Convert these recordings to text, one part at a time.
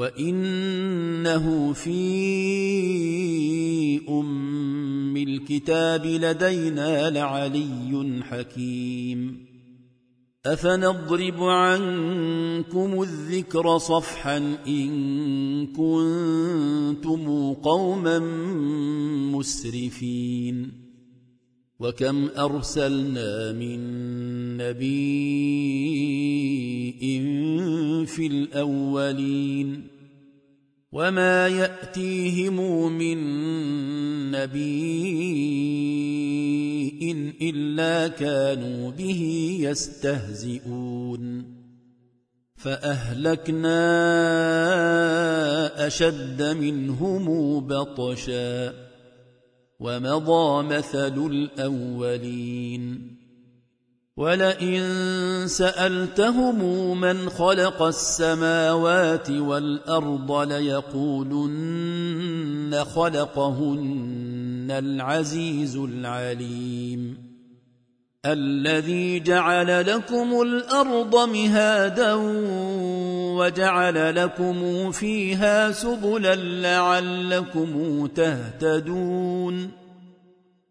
وإنه في أم الكتاب لدينا لعلي حكيم أفنضرب عنكم الذكر صفحا إن كنتم قوما مسرفين وكم أرسلنا من نبي في الأولين وما يأتيهم من نبي إلا كانوا به يستهزئون فأهلكنا أشد منهم بطشا ومضى مثل الأولين ولئن سألتهم من خلق السماوات والأرض ليقولن خلقهن العزيز العليم. الذي جعل لكم الأرض مهادا وجعل لكم فيها سبلا لعلكم تهتدون.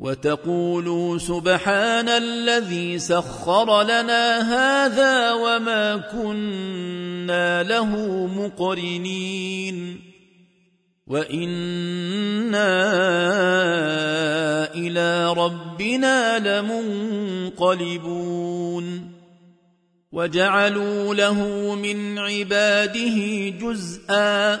وتقولوا سبحان الذي سخر لنا هذا وما كنا له مقرنين. وإنا إلى ربنا لمنقلبون. وجعلوا له من عباده جزءا.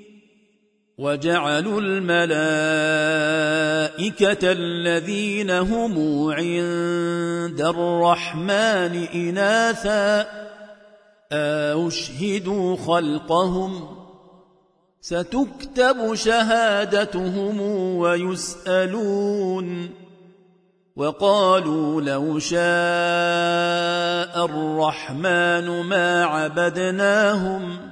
وجعلوا الملائكة الذين هم عند الرحمن إناثا. أشهدوا خلقهم؟ ستكتب شهادتهم ويسألون. وقالوا لو شاء الرحمن ما عبدناهم.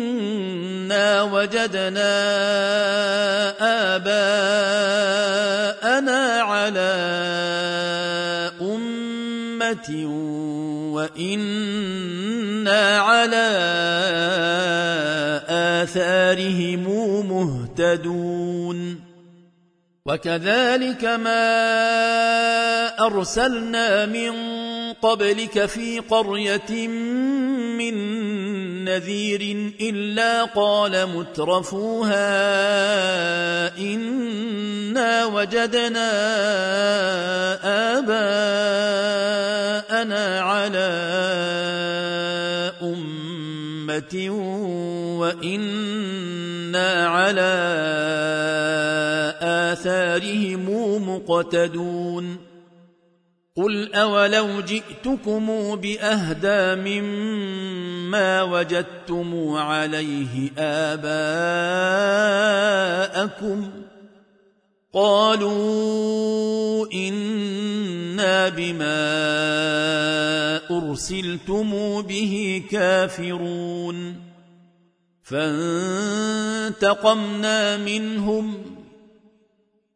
إنا وجدنا آباءنا على أمة وإنا على آثارهم مهتدون وكذلك ما أرسلنا من قبلك في قرية من نذير إلا قال مترفوها إنا وجدنا آباءنا على أمة وإنا على آثارهم مقتدون قل أولو جئتكم بأهدى مما وجدتم عليه آباءكم قالوا إنا بما أرسلتم به كافرون فانتقمنا منهم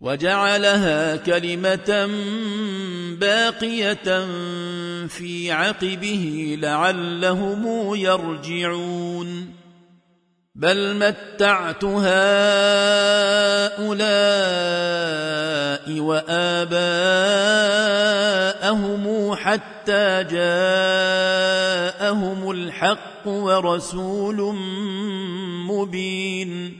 وجعلها كلمة باقية في عقبه لعلهم يرجعون. بل متعت هؤلاء وآباءهم حتى جاءهم الحق ورسول مبين.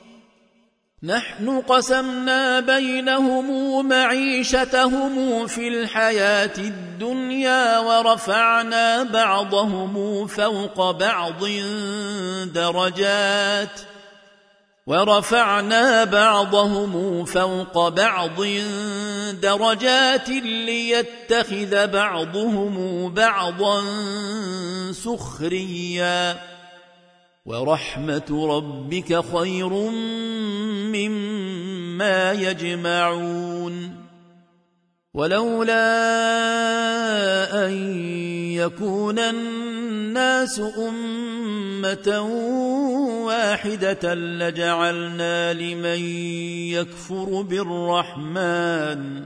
نحن قسمنا بينهم معيشتهم في الحياة الدنيا ورفعنا بعضهم فوق بعض درجات ورفعنا بعضهم فوق بعض درجات ليتخذ بعضهم بعضا سخريا ورحمة ربك خير مما يجمعون ولولا أن يكون الناس أمة واحدة لجعلنا لمن يكفر بالرحمن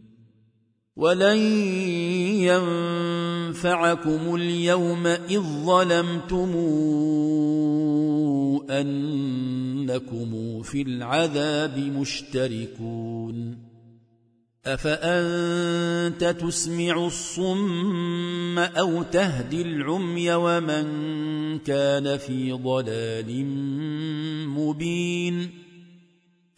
ولن ينفعكم اليوم اذ ظلمتم انكم في العذاب مشتركون افانت تسمع الصم أو تهدي العمي ومن كان في ضلال مبين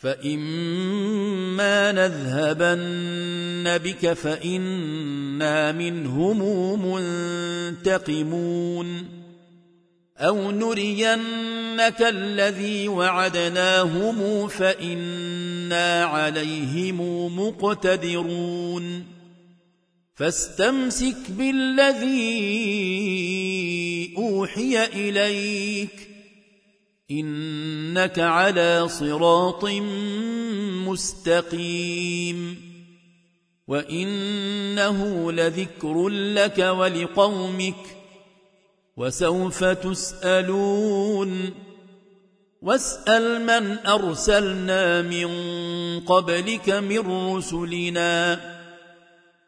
فإما نذهبن بك فإنا منهم منتقمون أو نرينك الذي وعدناهم فإنا عليهم مقتدرون فاستمسك بالذي أوحي إليك إنك على صراط مستقيم. وإنه لذكر لك ولقومك وسوف تسألون. واسأل من أرسلنا من قبلك من رسلنا.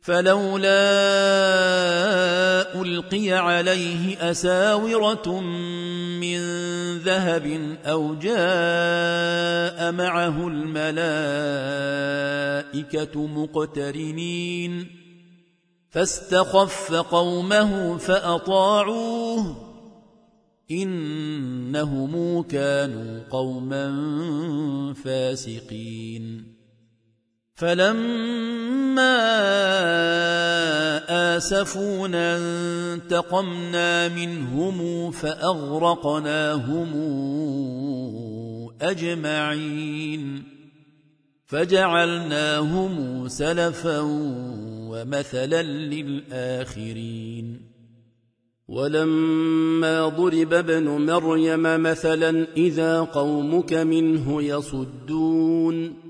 فلولا ألقي عليه أساورة من ذهب أو جاء معه الملائكة مقترنين فاستخف قومه فأطاعوه إنهم كانوا قوما فاسقين فلما آسفونا انتقمنا منهم فأغرقناهم أجمعين فجعلناهم سلفا ومثلا للآخرين ولما ضرب ابن مريم مثلا إذا قومك منه يصدون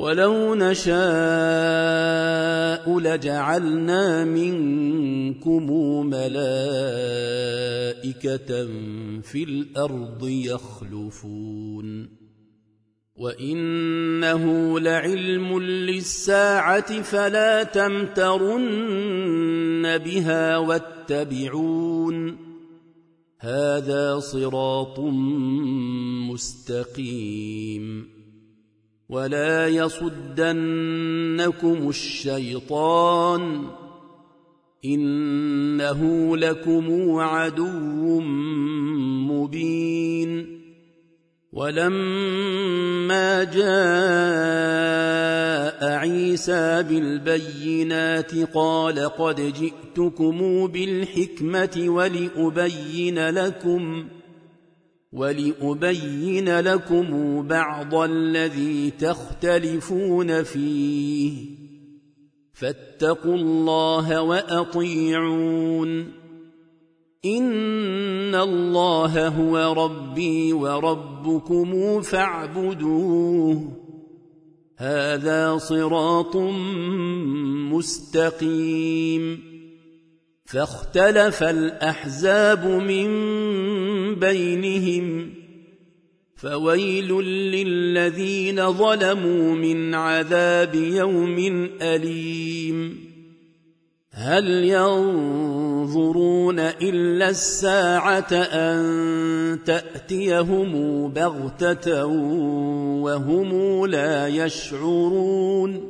ولو نشاء لجعلنا منكم ملائكه في الأرض يخلفون وانه لعلم للساعه فلا تمترن بها واتبعون هذا صراط مستقيم ولا يصدنكم الشيطان إنه لكم عدو مبين ولما جاء عيسى بالبينات قال قد جئتكم بالحكمة ولأبين لكم ولأبين لكم بعض الذي تختلفون فيه. فاتقوا الله وأطيعون. إن الله هو ربي وربكم فاعبدوه. هذا صراط مستقيم. فاختلف الأحزاب من بينهم فويل للذين ظلموا من عذاب يوم أليم هل ينظرون إلا الساعة أن تأتيهم بغتة وهم لا يشعرون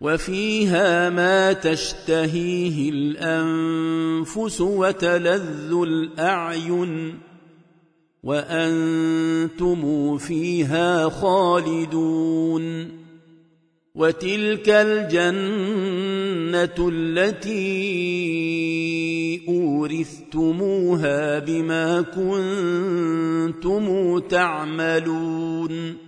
وفيها ما تشتهيه الأنفس وتلذ الأعين وأنتم فيها خالدون وتلك الجنة التي أورثتموها بما كنتم تعملون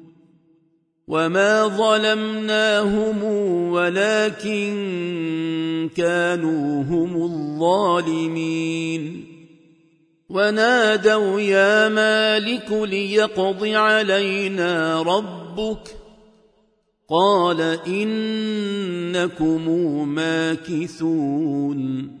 وما ظلمناهم ولكن كانوا هم الظالمين ونادوا يا مالك ليقض علينا ربك قال انكم ماكثون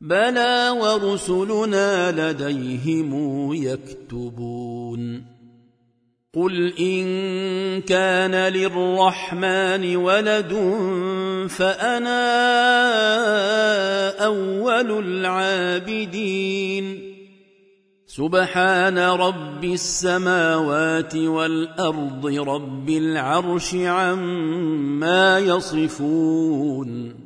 بلى ورسلنا لديهم يكتبون. قل إن كان للرحمن ولد فأنا أول العابدين. سبحان رب السماوات والأرض رب العرش عما يصفون.